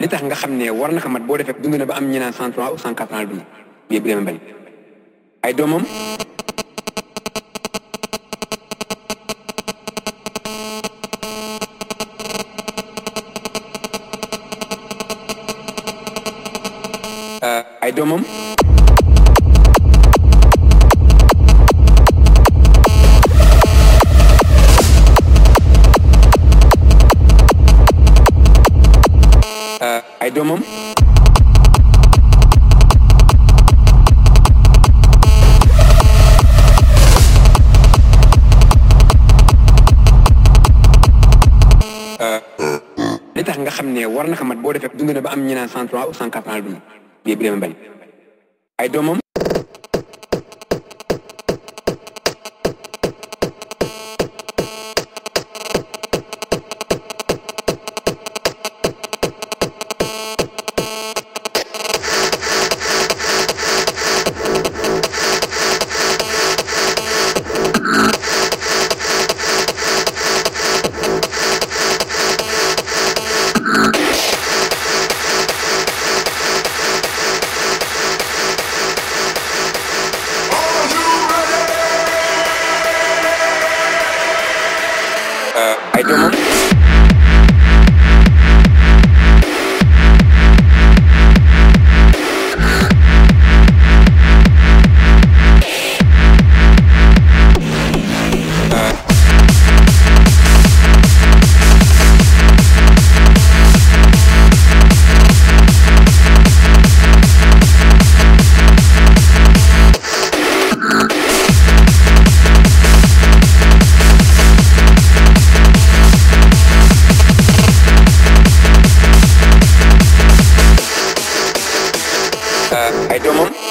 li tax nga xam ne war na ko mat boo defee dund na ba am ñu naan cent trois ou cent quatre ans dund bii Birame Mbaye ay doomam ay doomam ay doomam eh, eh. li tax nga xam ne war na ko mat boo defee dund na ba am ñu naan cent trois ou cent quatre ans dund bii Birame Mbaye. Ay doomam Uh, ay don't doomam